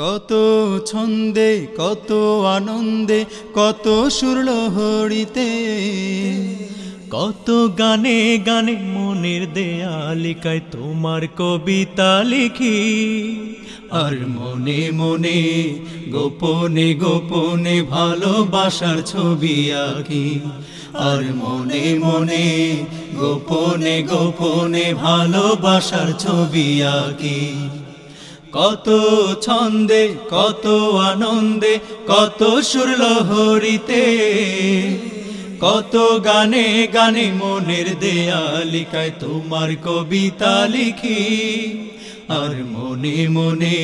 কত ছন্দে, কত আনন্দে, কত সুরলহরিতে কত গানে গানে মনের দেয়ালিকায় তোমার কবিতা লিখি। আর মনে মনে গোপনে গোপনে ভালোবাসার ছবি আঁকি। আর মনে মনে গোপনে গোপনে ভালোবাসার ছবি আঁকি। কত ছন্দে, কত আনন্দে, কত সুরলহরিতে কত গানে গানে মনের দেয়ালিকায় তোমার কবিতা লিখি। আর মনে মনে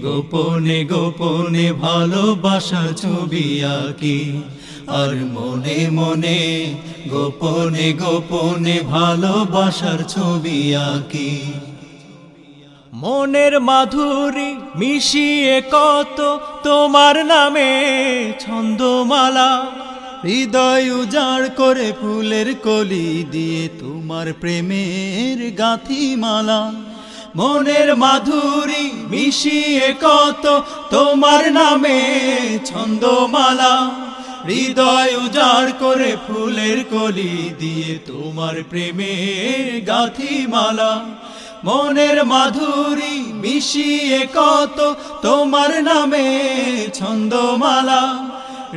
গোপনে গোপনে ভালোবাসার ছবি আঁকি। আর মনে মনে গোপনে গোপনে ভালোবাসার ছবি আঁকি। মনের মাধুরী মিশিয়ে কত তোমার নামে ছন্দমালা। হৃদয় উজাড় করে ফুলের কলি দিয়ে তোমার প্রেমের গাথিমালা। মনের মাধুরী মিশিয়ে কত তোমার নামে ছন্দমালা। হৃদয় উজাড় করে ফুলের কলি দিয়ে তোমার প্রেমের গাথিমালা। মনের মাধুরী মিশিয়ে কত তোমার নামে ছন্দমালা।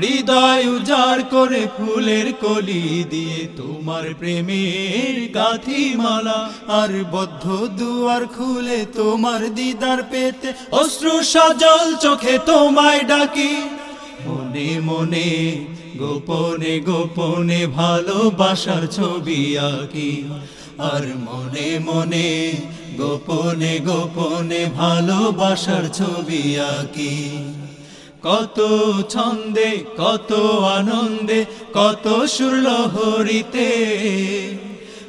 হৃদয় উজাড় করে ফুলের কলি দিয়ে তোমার প্রেমের গাথিমালা আর বদ্ধ দুয়ার খুলে তোমার দিদার পেতে অশ্রু সজল চোখে তোমায় ডাকি। মনে মনে, গোপনে গোপনে ভালোবাসার ছবি আঁকি। আর মনে মনে গোপনে গোপনে ভালোবাসার ছবি আঁকি। কত ছন্দে, কত আনন্দে, কত সুরলহরিতে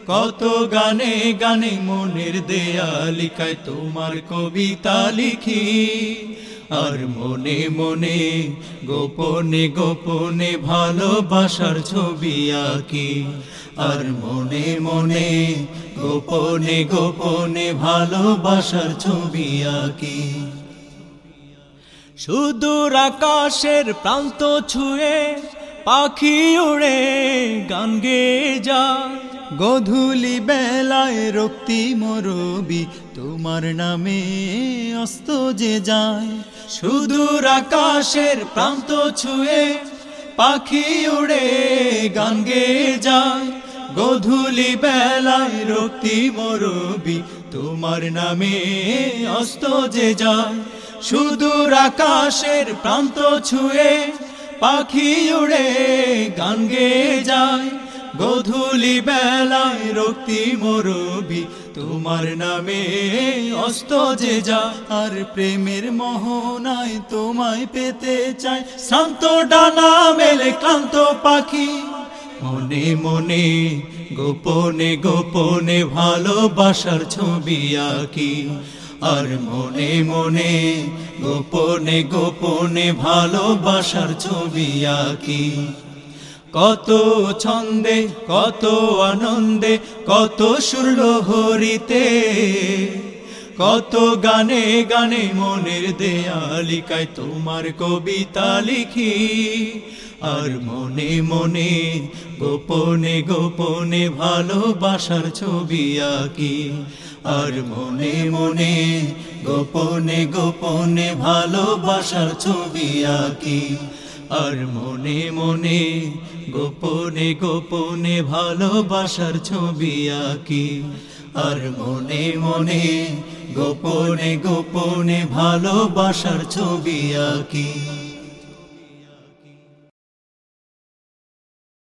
কত গানে গানে মনের দেয়ালিকায় তোমার কবিতা লিখি। আর মনে মনে গোপনে গোপনে ভালোবাসার ছবি আঁকি। আর মনে মনে গোপনে গোপনে ভালোবাসার ছবি আঁকি। সুদূর আকাশের প্রান্ত ছুঁয়ে পাখি উড়ে গান গেয়ে যায় গধুলি বেলায় রক্তি মরবি, তোমার নামে অস্ত যে যায়। সুদূর আকাশের প্রান্ত ছুঁয়ে পাখি উড়ে গান গেয়ে যায়। গধুলি বেলায় রক্তি মরবি, তোমার নামে অস্ত যে যায়। সুদূর আকাশের প্রান্ত ছুঁয়ে পাখি উড়ে গান গেয়ে যায়। গধুলি বেলায় রক্তি মরবি, তোমার নামে অস্ত যে যা আর প্রেমের মোহনায় তোমায় পেতে চায় শান্ত ডানা মেলে ক্লান্ত পাখি। মনে মনে, গোপনে গোপনে ভালোবাসার ছবি আঁকি। আর মনে মনে, গোপনে গোপনে ভালোবাসার ছবি আঁকি। কত ছন্দে, কত আনন্দে, কত সুরলহরিতে কত গানে গানে মনের দেয়ালিকায় তোমার কবিতা লিখি। আর মনে মনে গোপনে গোপনে ভালোবাসার ছবি আঁকি। আর মনে মনে গোপনে গোপনে ভালোবাসার ছবি আঁকি। আর মনে মনে গোপনে গোপনে ভালোবাসার ছবি আঁকি। আর মনে মনে গোপনে গোপনে ভালোবাসার ছবি আঁকি।